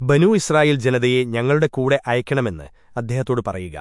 ബനു Israel ജനതയെ ഞങ്ങളുടെ കൂടെ അയക്കണമെന്ന് അദ്ദേഹത്തോട് പറയുക.